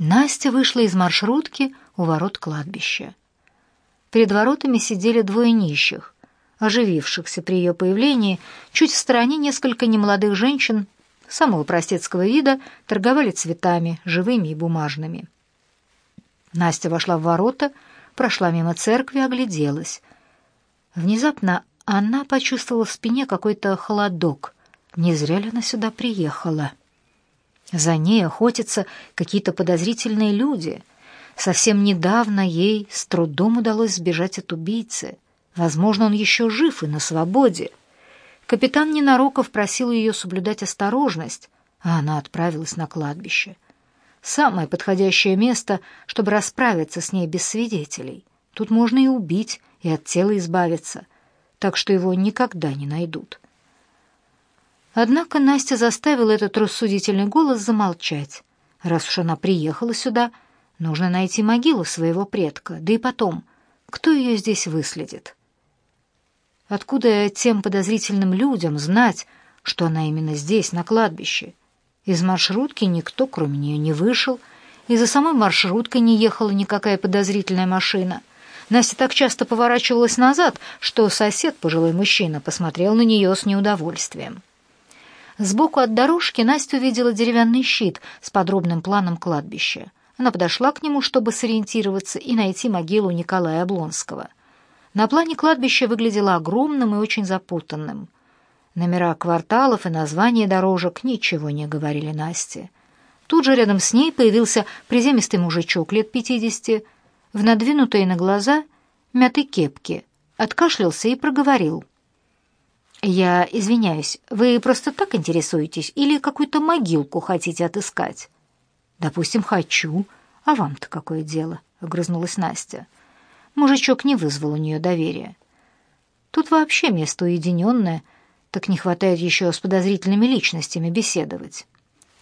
Настя вышла из маршрутки у ворот кладбища. Перед воротами сидели двое нищих, оживившихся при ее появлении. Чуть в стороне несколько немолодых женщин самого простецкого вида торговали цветами, живыми и бумажными. Настя вошла в ворота, прошла мимо церкви, огляделась. Внезапно она почувствовала в спине какой-то холодок. Не зря ли она сюда приехала? За ней охотятся какие-то подозрительные люди. Совсем недавно ей с трудом удалось сбежать от убийцы. Возможно, он еще жив и на свободе. Капитан Ненароков просил ее соблюдать осторожность, а она отправилась на кладбище. Самое подходящее место, чтобы расправиться с ней без свидетелей. Тут можно и убить, и от тела избавиться, так что его никогда не найдут. Однако Настя заставила этот рассудительный голос замолчать. Раз уж она приехала сюда, нужно найти могилу своего предка, да и потом, кто ее здесь выследит? Откуда тем подозрительным людям знать, что она именно здесь, на кладбище? Из маршрутки никто, кроме нее, не вышел, и за самой маршруткой не ехала никакая подозрительная машина. Настя так часто поворачивалась назад, что сосед, пожилой мужчина, посмотрел на нее с неудовольствием. Сбоку от дорожки Настя увидела деревянный щит с подробным планом кладбища. Она подошла к нему, чтобы сориентироваться и найти могилу Николая Облонского. На плане кладбище выглядело огромным и очень запутанным. Номера кварталов и названия дорожек ничего не говорили Насте. Тут же рядом с ней появился приземистый мужичок лет пятидесяти, в надвинутой на глаза мятой кепке, откашлялся и проговорил. «Я извиняюсь, вы просто так интересуетесь или какую-то могилку хотите отыскать?» «Допустим, хочу. А вам-то какое дело?» — огрызнулась Настя. Мужичок не вызвал у нее доверия. «Тут вообще место уединенное, так не хватает еще с подозрительными личностями беседовать».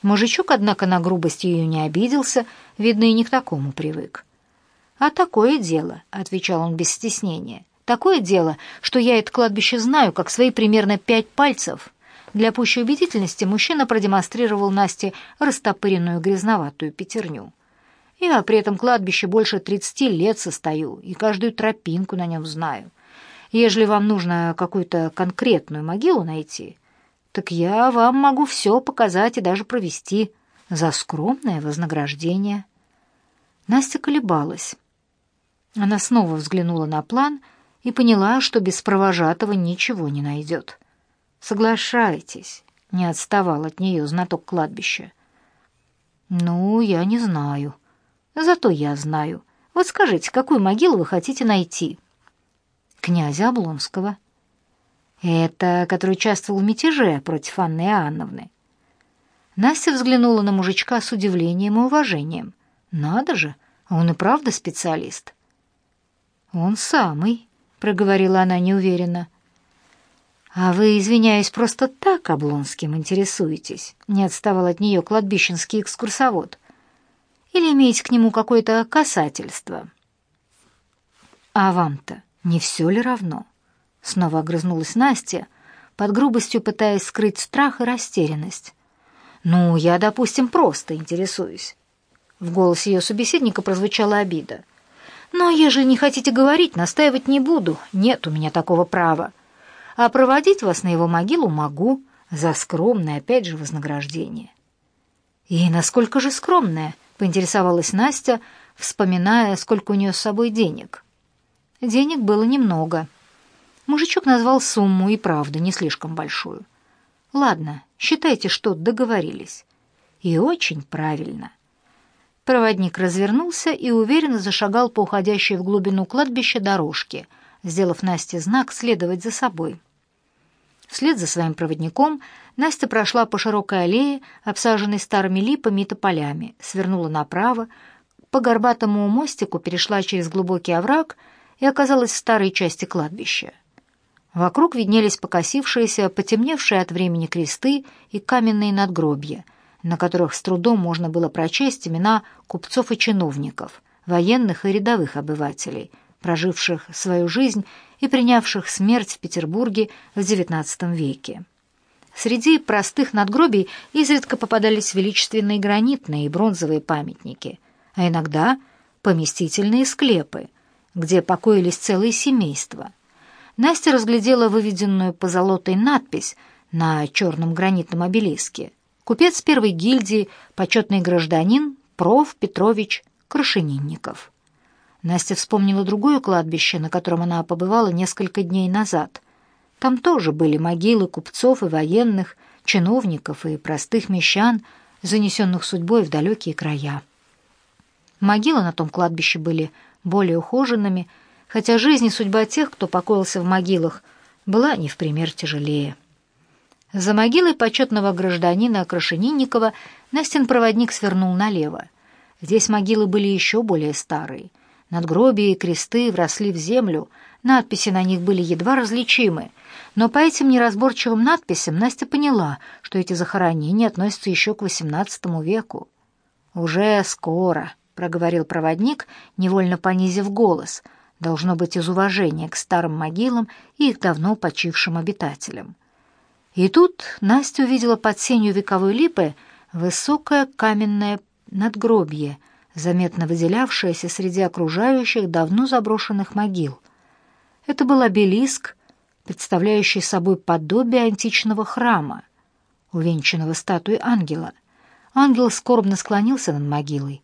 Мужичок, однако, на грубость ее не обиделся, видно, и не к такому привык. «А такое дело», — отвечал он без стеснения. Такое дело, что я это кладбище знаю, как свои примерно пять пальцев. Для пущей убедительности мужчина продемонстрировал Насте растопыренную грязноватую пятерню. Я при этом кладбище больше тридцати лет состою и каждую тропинку на нем знаю. Ежели вам нужно какую-то конкретную могилу найти, так я вам могу все показать и даже провести за скромное вознаграждение». Настя колебалась. Она снова взглянула на план — и поняла, что без провожатого ничего не найдет. «Соглашайтесь», — не отставал от нее знаток кладбища. «Ну, я не знаю. Зато я знаю. Вот скажите, какую могилу вы хотите найти?» «Князя Облонского». «Это, который участвовал в мятеже против Анны Иоанновны». Настя взглянула на мужичка с удивлением и уважением. «Надо же, он и правда специалист». «Он самый», — проговорила она неуверенно. «А вы, извиняюсь, просто так Облонским интересуетесь?» — не отставал от нее кладбищенский экскурсовод. «Или имеете к нему какое-то касательство?» «А вам-то не все ли равно?» — снова огрызнулась Настя, под грубостью пытаясь скрыть страх и растерянность. «Ну, я, допустим, просто интересуюсь». В голосе ее собеседника прозвучала обида — но ежели не хотите говорить, настаивать не буду, нет у меня такого права. А проводить вас на его могилу могу за скромное, опять же, вознаграждение». «И насколько же скромное?» — поинтересовалась Настя, вспоминая, сколько у нее с собой денег. Денег было немного. Мужичок назвал сумму и правда не слишком большую. «Ладно, считайте, что договорились». И очень правильно. Проводник развернулся и уверенно зашагал по уходящей в глубину кладбища дорожке, сделав Насте знак следовать за собой. Вслед за своим проводником Настя прошла по широкой аллее, обсаженной старыми липами и тополями, свернула направо, по горбатому мостику перешла через глубокий овраг и оказалась в старой части кладбища. Вокруг виднелись покосившиеся, потемневшие от времени кресты и каменные надгробья — на которых с трудом можно было прочесть имена купцов и чиновников, военных и рядовых обывателей, проживших свою жизнь и принявших смерть в Петербурге в XIX веке. Среди простых надгробий изредка попадались величественные гранитные и бронзовые памятники. а иногда поместительные склепы, где покоились целые семейства. Настя разглядела выведенную по золотой надпись на черном гранитном обелиске. Купец первой гильдии, почетный гражданин Проф. Петрович Крашенинников. Настя вспомнила другое кладбище, на котором она побывала несколько дней назад. Там тоже были могилы купцов и военных, чиновников и простых мещан, занесенных судьбой в далекие края. Могилы на том кладбище были более ухоженными, хотя жизнь и судьба тех, кто покоился в могилах, была не в пример тяжелее. За могилой почетного гражданина Крашенинникова Настин проводник свернул налево. Здесь могилы были еще более старые. Надгробия и кресты вросли в землю, надписи на них были едва различимы, но по этим неразборчивым надписям Настя поняла, что эти захоронения относятся еще к XVIII веку. «Уже скоро», — проговорил проводник, невольно понизив голос, должно быть из уважения к старым могилам и их давно почившим обитателям. И тут Настя увидела под сенью вековой липы высокое каменное надгробье, заметно выделявшееся среди окружающих давно заброшенных могил. Это был обелиск, представляющий собой подобие античного храма, увенчанного статуей ангела. Ангел скорбно склонился над могилой.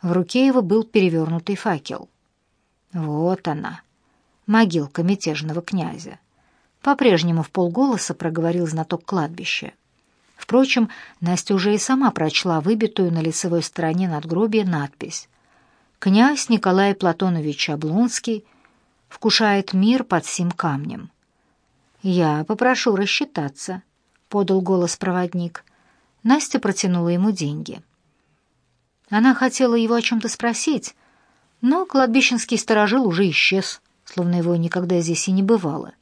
В руке его был перевернутый факел. Вот она, могилка мятежного князя. По-прежнему в полголоса проговорил знаток кладбища. Впрочем, Настя уже и сама прочла выбитую на лицевой стороне надгробия надпись «Князь Николай Платонович Облонский вкушает мир под сим камнем». «Я попрошу рассчитаться», — подал голос проводник. Настя протянула ему деньги. Она хотела его о чем-то спросить, но кладбищенский сторожил уже исчез, словно его никогда здесь и не бывало.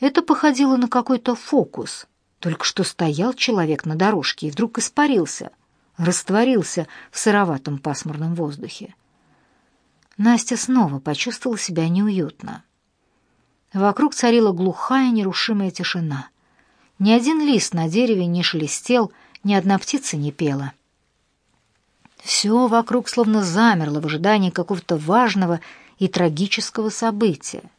Это походило на какой-то фокус — только что стоял человек на дорожке и вдруг испарился, растворился в сыроватом пасмурном воздухе. Настя снова почувствовала себя неуютно. Вокруг царила глухая нерушимая тишина. Ни один лист на дереве не шелестел, ни одна птица не пела. Все вокруг словно замерло в ожидании какого-то важного и трагического события.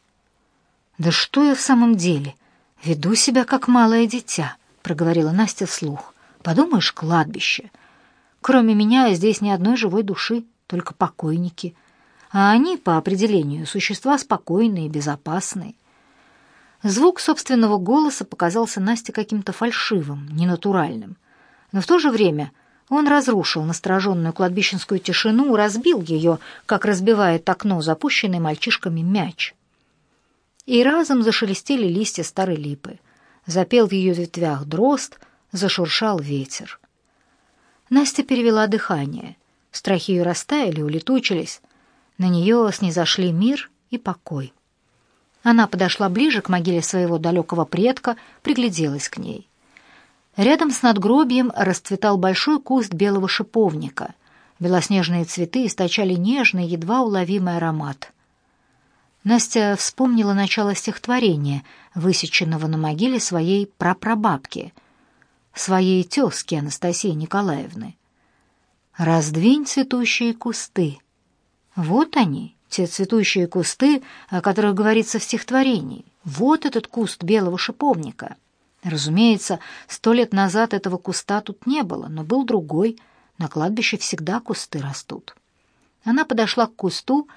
Да что я в самом деле — «Веду себя как малое дитя», — проговорила Настя вслух. «Подумаешь, кладбище. Кроме меня здесь ни одной живой души, только покойники. А они, по определению, существа спокойные, и безопасные». Звук собственного голоса показался Насте каким-то фальшивым, ненатуральным. Но в то же время он разрушил настороженную кладбищенскую тишину, разбил ее, как разбивает окно запущенный мальчишками мяч и разом зашелестели листья старой липы. Запел в ее ветвях дрозд, зашуршал ветер. Настя перевела дыхание. Страхи ее растаяли, улетучились. На нее снизошли мир и покой. Она подошла ближе к могиле своего далекого предка, пригляделась к ней. Рядом с надгробием расцветал большой куст белого шиповника. Белоснежные цветы источали нежный, едва уловимый аромат. Настя вспомнила начало стихотворения, высеченного на могиле своей прапрабабки, своей тезки Анастасии Николаевны. «Раздвинь цветущие кусты». Вот они, те цветущие кусты, о которых говорится в стихотворении. Вот этот куст белого шиповника. Разумеется, сто лет назад этого куста тут не было, но был другой. На кладбище всегда кусты растут. Она подошла к кусту,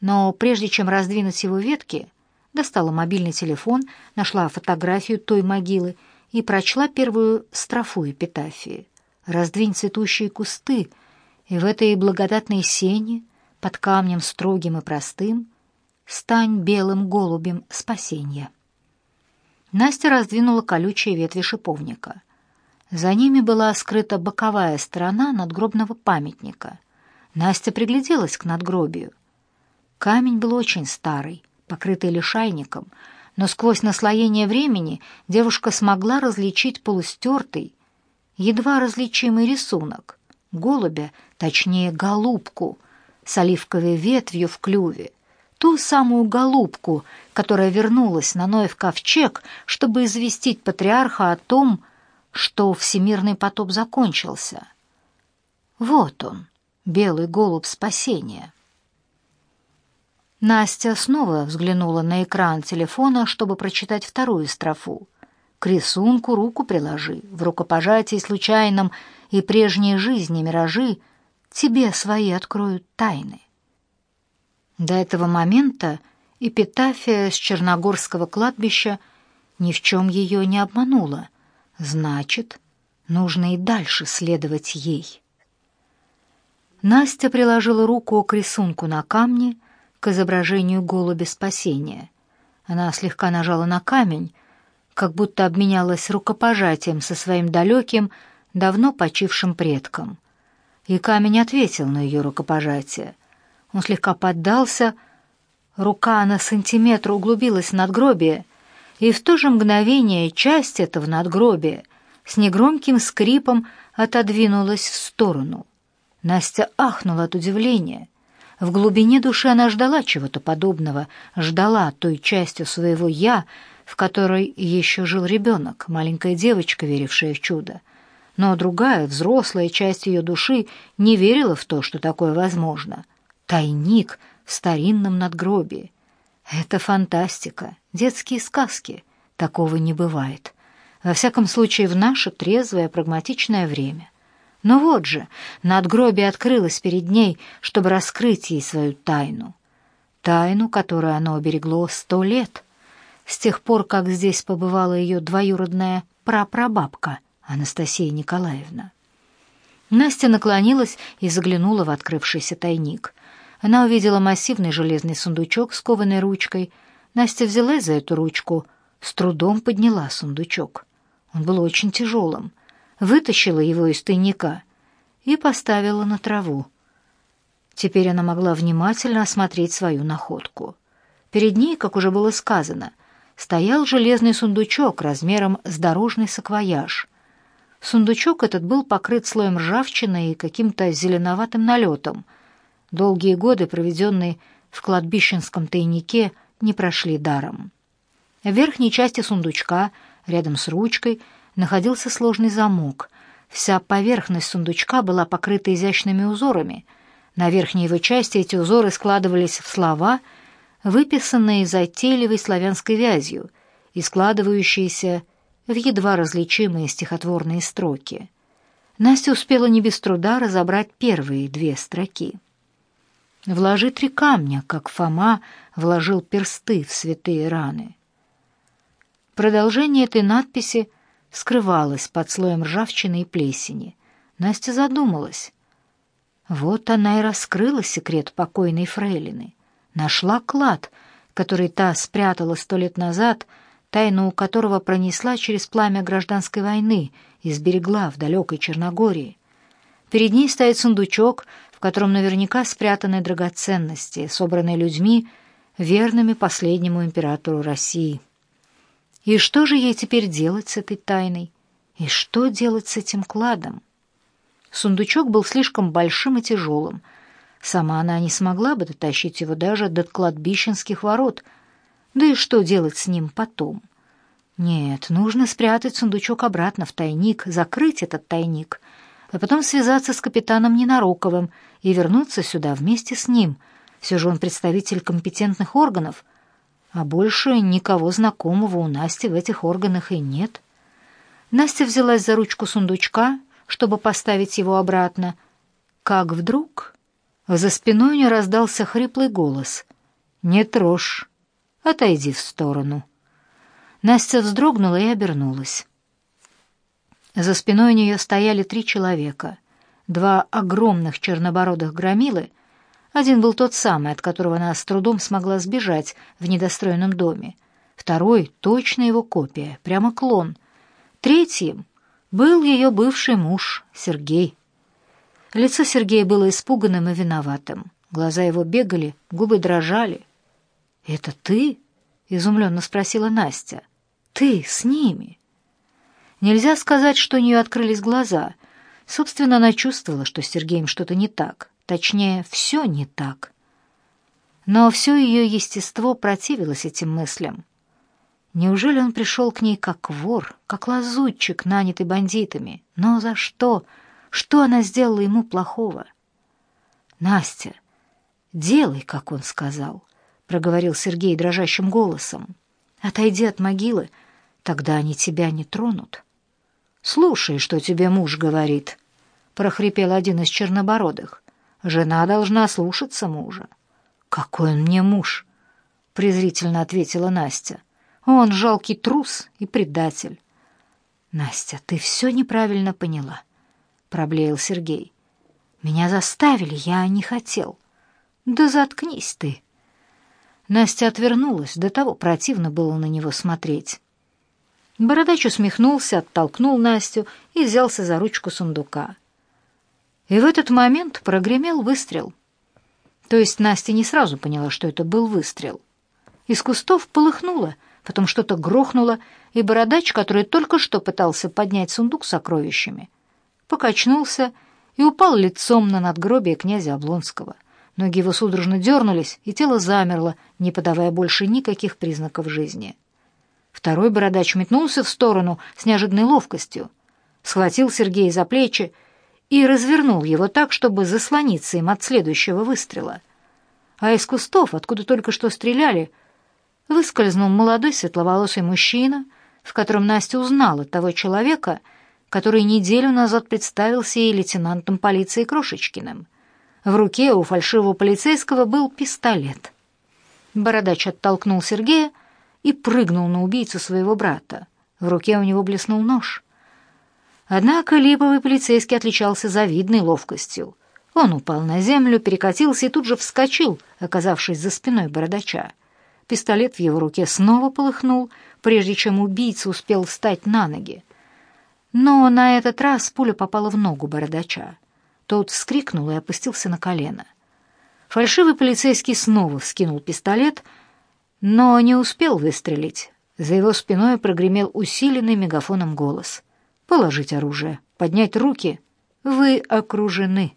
но прежде чем раздвинуть его ветки, достала мобильный телефон, нашла фотографию той могилы и прочла первую строфу эпитафии. «Раздвинь цветущие кусты, и в этой благодатной сене, под камнем строгим и простым, стань белым голубем спасенья». Настя раздвинула колючие ветви шиповника. За ними была скрыта боковая сторона надгробного памятника. Настя пригляделась к надгробию. Камень был очень старый, покрытый лишайником, но сквозь наслоение времени девушка смогла различить полустертый, едва различимый рисунок — голубя, точнее голубку, с оливковой ветвью в клюве, ту самую голубку, которая вернулась на Ноев ковчег, чтобы известить патриарха о том, что всемирный потоп закончился. Вот он, белый голубь спасения. Настя снова взглянула на экран телефона, чтобы прочитать вторую строфу. К рисунку руку приложи, в рукопожатии случайном и прежней жизни миражи тебе свои откроют тайны. До этого момента эпитафия с Черногорского кладбища ни в чем ее не обманула. Значит, нужно и дальше следовать ей. Настя приложила руку к рисунку на камне, к изображению голубя спасения. Она слегка нажала на камень, как будто обменялась рукопожатием со своим далеким, давно почившим предком. И камень ответил на ее рукопожатие. Он слегка поддался, рука на сантиметр углубилась в надгробие, и в то же мгновение часть этого надгробия с негромким скрипом отодвинулась в сторону. Настя ахнула от удивления — в глубине души она ждала чего-то подобного, ждала той частью своего «я», в которой еще жил ребенок, маленькая девочка, верившая в чудо. Но другая, взрослая часть ее души не верила в то, что такое возможно. Тайник в старинном надгробии. Это фантастика, детские сказки. Такого не бывает. Во всяком случае, в наше трезвое, прагматичное время — но вот же, надгробие открылось перед ней, чтобы раскрыть ей свою тайну. Тайну, которую оно оберегло сто лет, с тех пор, как здесь побывала ее двоюродная прапрабабка Анастасия Николаевна. Настя наклонилась и заглянула в открывшийся тайник. Она увидела массивный железный сундучок с кованой ручкой. Настя взялась за эту ручку, с трудом подняла сундучок. Он был очень тяжелым вытащила его из тайника и поставила на траву. Теперь она могла внимательно осмотреть свою находку. Перед ней, как уже было сказано, стоял железный сундучок размером с дорожный саквояж. Сундучок этот был покрыт слоем ржавчины и каким-то зеленоватым налетом. Долгие годы, проведенные в кладбищенском тайнике, не прошли даром. В верхней части сундучка, рядом с ручкой, находился сложный замок. Вся поверхность сундучка была покрыта изящными узорами. На верхней его части эти узоры складывались в слова, выписанные затейливой славянской вязью и складывающиеся в едва различимые стихотворные строки. Настя успела не без труда разобрать первые две строки. «Вложи три камня, как Фома вложил персты в святые раны». Продолжение этой надписи скрывалась под слоем ржавчины и плесени. Настя задумалась. Вот она и раскрыла секрет покойной фрейлины. Нашла клад, который та спрятала сто лет назад, тайну которого пронесла через пламя гражданской войны и сберегла в далекой Черногории. Перед ней стоит сундучок, в котором наверняка спрятаны драгоценности, собранные людьми, верными последнему императору России. И что же ей теперь делать с этой тайной? И что делать с этим кладом? Сундучок был слишком большим и тяжелым. Сама она не смогла бы дотащить его даже до кладбищенских ворот. Да и что делать с ним потом? Нет, нужно спрятать сундучок обратно в тайник, закрыть этот тайник, а потом связаться с капитаном Ненароковым и вернуться сюда вместе с ним. Все же он представитель компетентных органов — а больше никого знакомого у Насти в этих органах и нет. Настя взялась за ручку сундучка, чтобы поставить его обратно, как вдруг за спиной у нее раздался хриплый голос. «Не трожь, отойди в сторону». Настя вздрогнула и обернулась. За спиной у нее стояли три человека, два огромных чернобородых громилы один был тот самый, от которого она с трудом смогла сбежать в недостроенном доме. Второй — точно его копия, прямо клон. Третьим был ее бывший муж, Сергей. Лицо Сергея было испуганным и виноватым. Глаза его бегали, губы дрожали. «Это ты?» — изумленно спросила Настя. «Ты с ними?» Нельзя сказать, что у нее открылись глаза. Собственно, она чувствовала, что с Сергеем что-то не так. Точнее, все не так. Но все ее естество противилось этим мыслям. Неужели он пришел к ней как вор, как лазутчик, нанятый бандитами? Но за что? Что она сделала ему плохого? Настя, делай, как он сказал, проговорил Сергей дрожащим голосом. Отойди от могилы, тогда они тебя не тронут. Слушай, что тебе муж говорит, прохрипел один из чернобородых. Жена должна слушаться мужа. Какой он мне муж? презрительно ответила Настя. Он жалкий трус и предатель. Настя, ты все неправильно поняла, проблеял Сергей. Меня заставили, я не хотел. Да заткнись ты. Настя отвернулась, до того противно было на него смотреть. Бородач усмехнулся, оттолкнул Настю и взялся за ручку сундука. И в этот момент прогремел выстрел. То есть Настя не сразу поняла, что это был выстрел. Из кустов полыхнуло, потом что-то грохнуло, и бородач, который только что пытался поднять сундук с сокровищами, покачнулся и упал лицом на надгробие князя Облонского. Ноги его судорожно дернулись, и тело замерло, не подавая больше никаких признаков жизни. Второй бородач метнулся в сторону с неожиданной ловкостью, схватил Сергея за плечи и развернул его так, чтобы заслониться им от следующего выстрела. А из кустов, откуда только что стреляли, выскользнул молодой светловолосый мужчина, в котором Настя узнала того человека, который неделю назад представился ей лейтенантом полиции Крошечкиным. В руке у фальшивого полицейского был пистолет. Бородач оттолкнул Сергея и прыгнул на убийцу своего брата. В руке у него блеснул нож. Однако липовый полицейский отличался завидной ловкостью. Он упал на землю, перекатился и тут же вскочил, оказавшись за спиной бородача. Пистолет в его руке снова полыхнул, прежде чем убийца успел встать на ноги. Но на этот раз пуля попала в ногу бородача. Тот вскрикнул и опустился на колено. Фальшивый полицейский снова вскинул пистолет, но не успел выстрелить. За его спиной прогремел усиленный мегафоном голос. «Положить оружие, поднять руки. Вы окружены».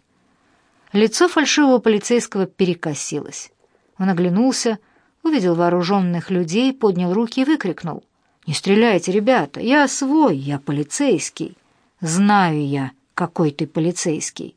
Лицо фальшивого полицейского перекосилось. Он оглянулся, увидел вооруженных людей, поднял руки и выкрикнул. «Не стреляйте, ребята! Я свой, я полицейский!» «Знаю я, какой ты полицейский!»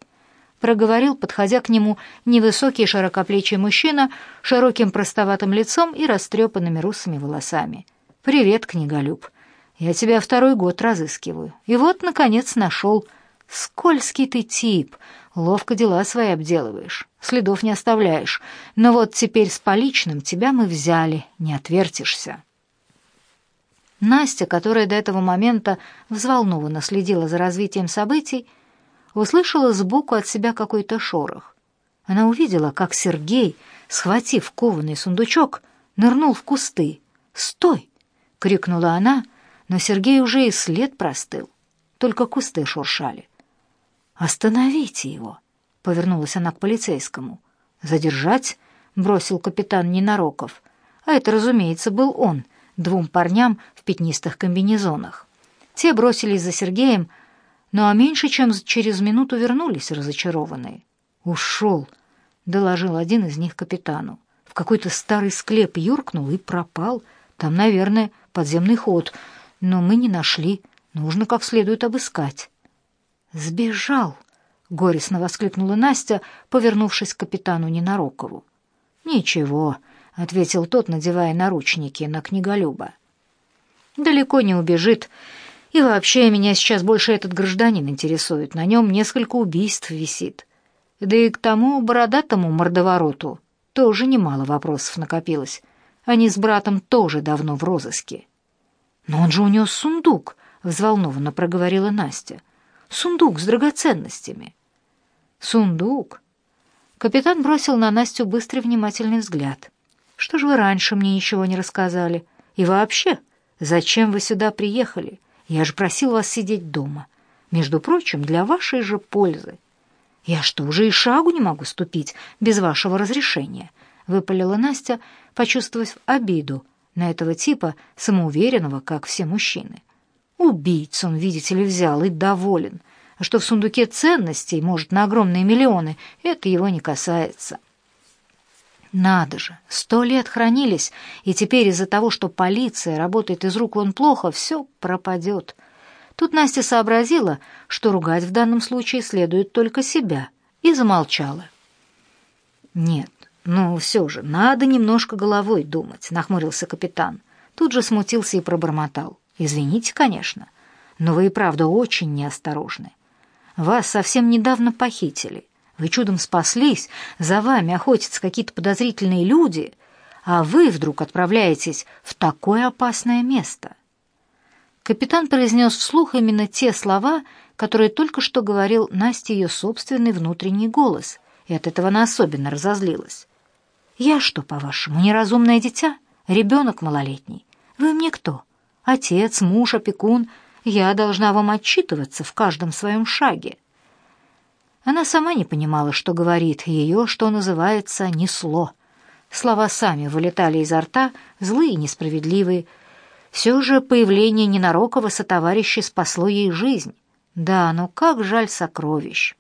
Проговорил, подходя к нему, невысокий широкоплечий мужчина широким простоватым лицом и растрепанными русыми волосами. «Привет, книголюб! Я тебя второй год разыскиваю. И вот, наконец, нашел. Скользкий ты тип, Ловко дела свои обделываешь, следов не оставляешь. Но вот теперь с поличным тебя мы взяли, не отвертишься». Настя, которая до этого момента взволнованно следила за развитием событий, услышала сбоку от себя какой-то шорох. Она увидела, как Сергей, схватив кованый сундучок, нырнул в кусты. «Стой!» — крикнула она, но Сергей уже и след простыл, только кусты шуршали. «Остановите его!» — повернулась она к полицейскому. «Задержать?» — бросил капитан Ненароков. А это, разумеется, был он, двум парням в пятнистых комбинезонах. Те бросились за Сергеем, но меньше чем через минуту вернулись разочарованные. «Ушел», — доложил один из них капитану. «В какой-то старый склеп юркнул и пропал. Там, наверное, подземный ход, но мы не нашли. Нужно как следует обыскать». «Сбежал!» — горестно воскликнула Настя, повернувшись к капитану Ненарокову. «Ничего», — ответил тот, надевая наручники на книголюба. «Далеко не убежит. И вообще меня сейчас больше этот гражданин интересует. На нем несколько убийств висит. Да и к тому бородатому мордовороту тоже немало вопросов накопилось. Они с братом тоже давно в розыске». «Но он же унес сундук», — взволнованно проговорила Настя. Сундук с драгоценностями. Сундук. Капитан бросил на Настю быстрый внимательный взгляд. Что же вы раньше мне ничего не рассказали? И вообще, зачем вы сюда приехали? Я же просил вас сидеть дома. Между прочим, для вашей же пользы. Я что, уже и шагу не могу ступить без вашего разрешения? Выпалила Настя, почувствовав обиду на этого типа, самоуверенного, как все мужчины. Убийцу он, видите ли, взял и доволен. А что в сундуке ценностей, может, на огромные миллионы, это его не касается. Надо же, сто лет хранились, и теперь из-за того, что полиция работает из рук вон плохо, все пропадет. Тут Настя сообразила, что ругать в данном случае следует только себя, и замолчала. Нет, ну все же, надо немножко головой думать, нахмурился капитан. Тут же смутился и пробормотал. Извините, конечно, но вы и правда очень неосторожны. Вас совсем недавно похитили. Вы чудом спаслись, за вами охотятся какие-то подозрительные люди, а вы вдруг отправляетесь в такое опасное место. Капитан произнес вслух именно те слова, которые только что говорил Насте ее собственный внутренний голос, и от этого она особенно разозлилась. «Я что, по-вашему, неразумное дитя? Ребенок малолетний? Вы мне кто? Отец, муж, опекун? Я должна вам отчитываться в каждом своем шаге». Она сама не понимала, что говорит, ее, что называется, несло. Слова сами вылетали изо рта, злые и несправедливые, все же появление ненарокого сотоварища спасло ей жизнь. Да, но как жаль сокровищ.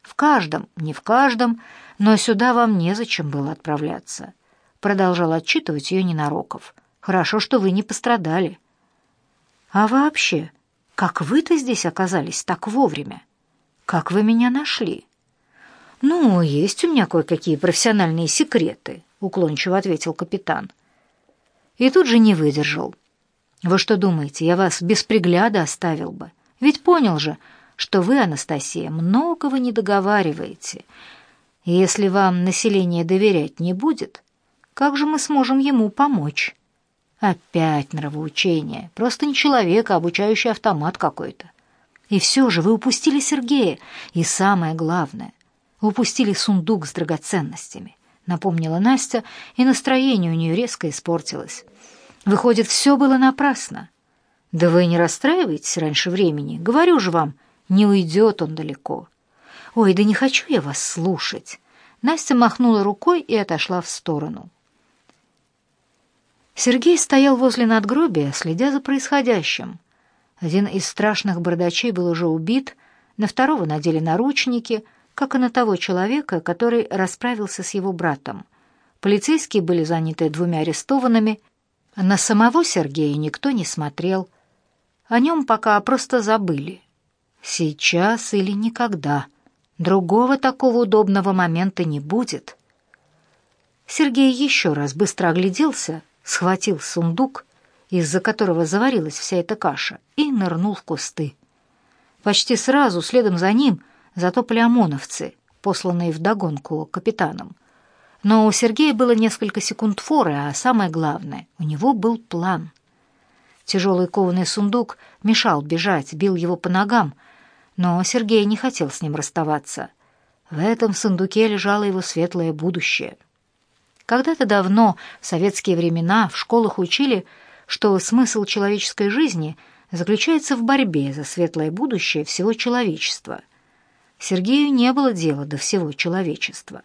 В каждом, не в каждом, но сюда вам незачем было отправляться. Продолжал отчитывать ее ненароков. Хорошо, что вы не пострадали. А вообще, как вы-то здесь оказались так вовремя? Как вы меня нашли? Ну, есть у меня кое-какие профессиональные секреты, уклончиво ответил капитан. И тут же не выдержал. Вы что думаете, я вас без пригляда оставил бы? Ведь понял же, что вы, Анастасия, многого не договариваете. Если вам население доверять не будет, как же мы сможем ему помочь? Опять нравоучение. Просто не человек, а обучающий автомат какой-то. И все же вы упустили Сергея. И самое главное, упустили сундук с драгоценностями. Напомнила Настя, и настроение у нее резко испортилось. Выходит, все было напрасно. Да вы не расстраивайтесь раньше времени. Говорю же вам, не уйдет он далеко. Ой, да не хочу я вас слушать. Настя махнула рукой и отошла в сторону. Сергей стоял возле надгробия, следя за происходящим. Один из страшных бардачей был уже убит, на второго надели наручники, как и на того человека, который расправился с его братом. Полицейские были заняты двумя арестованными, на самого Сергея никто не смотрел. О нем пока просто забыли. Сейчас или никогда. Другого такого удобного момента не будет. Сергей еще раз быстро огляделся, схватил сундук, из-за которого заварилась вся эта каша, и нырнул в кусты. Почти сразу, следом за ним, затопали ОМОНовцы, посланные вдогонку капитаном. Но у Сергея было несколько секунд форы, а самое главное, у него был план. Тяжелый кованый сундук мешал бежать, бил его по ногам, но Сергей не хотел с ним расставаться. В этом сундуке лежало его светлое будущее. Когда-то давно, в советские времена, в школах учили, что смысл человеческой жизни заключается в борьбе за светлое будущее всего человечества. Сергею не было дела до всего человечества.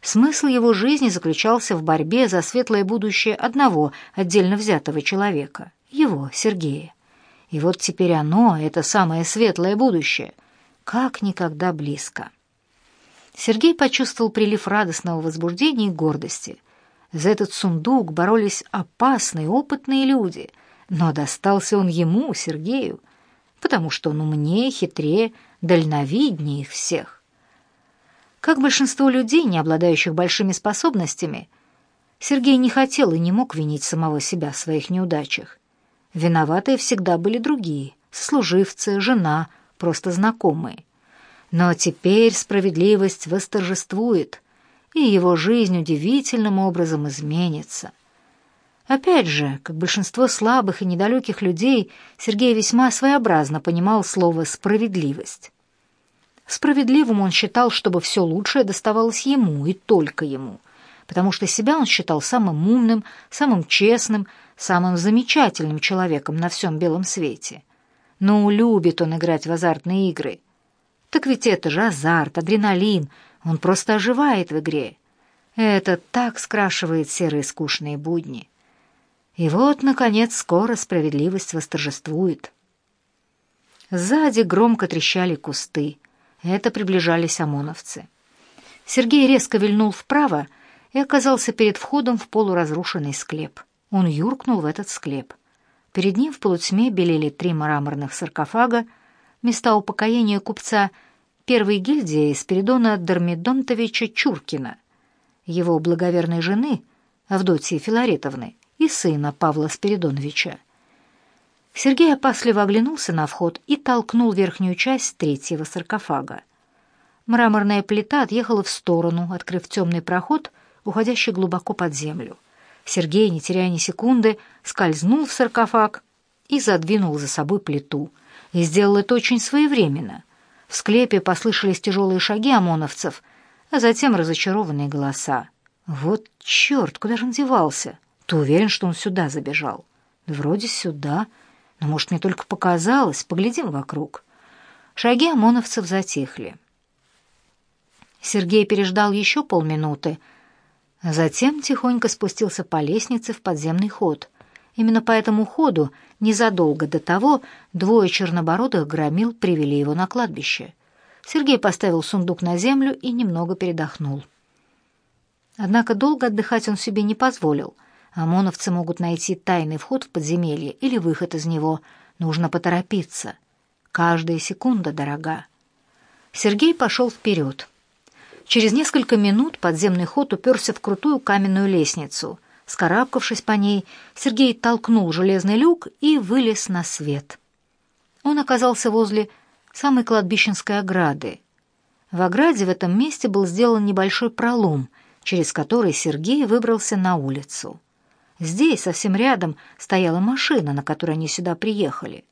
Смысл его жизни заключался в борьбе за светлое будущее одного отдельно взятого человека, его, Сергея. И вот теперь оно, это самое светлое будущее, как никогда близко. Сергей почувствовал прилив радостного возбуждения и гордости. За этот сундук боролись опасные, опытные люди, но достался он ему, Сергею, потому что он умнее, хитрее, дальновиднее их всех. Как большинство людей, не обладающих большими способностями, Сергей не хотел и не мог винить самого себя в своих неудачах. Виноватые всегда были другие — служивцы, жена, просто знакомые. Но теперь справедливость восторжествует, и его жизнь удивительным образом изменится. Опять же, как большинство слабых и недалеких людей, Сергей весьма своеобразно понимал слово «справедливость». Справедливым он считал, чтобы все лучшее доставалось ему и только ему, потому что себя он считал самым умным, самым честным, самым замечательным человеком на всем белом свете. Но любит он играть в азартные игры. Так ведь это же азарт, адреналин, он просто оживает в игре. Это так скрашивает серые скучные будни. И вот, наконец, скоро справедливость восторжествует. Сзади громко трещали кусты. Это приближались ОМОНовцы. Сергей резко вильнул вправо и оказался перед входом в полуразрушенный склеп. Он юркнул в этот склеп. Перед ним в полутьме белели три мраморных саркофага, места упокоения купца первой гильдии Спиридона Дормидонтовича Чуркина. его благоверной жены, Авдотьи Филаретовны, и сына Павла Спиридоновича. Сергей опасливо оглянулся на вход и толкнул верхнюю часть третьего саркофага. Мраморная плита отъехала в сторону, открыв темный проход, уходящий глубоко под землю. Сергей, не теряя ни секунды, скользнул в саркофаг и задвинул за собой плиту. И сделал это очень своевременно. В склепе послышались тяжелые шаги ОМОНовцев, а затем разочарованные голоса. «Вот черт, куда же он девался? Ты уверен, что он сюда забежал?» «Вроде сюда. Но, может, мне только показалось. Поглядим вокруг». Шаги ОМОНовцев затихли. Сергей переждал еще полминуты, затем тихонько спустился по лестнице в подземный ход. Именно по этому ходу незадолго до того двое чернобородых громил привели его на кладбище. Сергей поставил сундук на землю и немного передохнул. Однако долго отдыхать он себе не позволил. ОМОНовцы могут найти тайный вход в подземелье или выход из него. Нужно поторопиться. Каждая секунда дорога. Сергей пошел вперед. Через несколько минут подземный ход уперся в крутую каменную лестницу. Скарабкавшись по ней, Сергей толкнул железный люк и вылез на свет. Он оказался возле самой кладбищенской ограды. В ограде в этом месте был сделан небольшой пролом, через который Сергей выбрался на улицу. Здесь, совсем рядом, стояла машина, на которой они сюда приехали.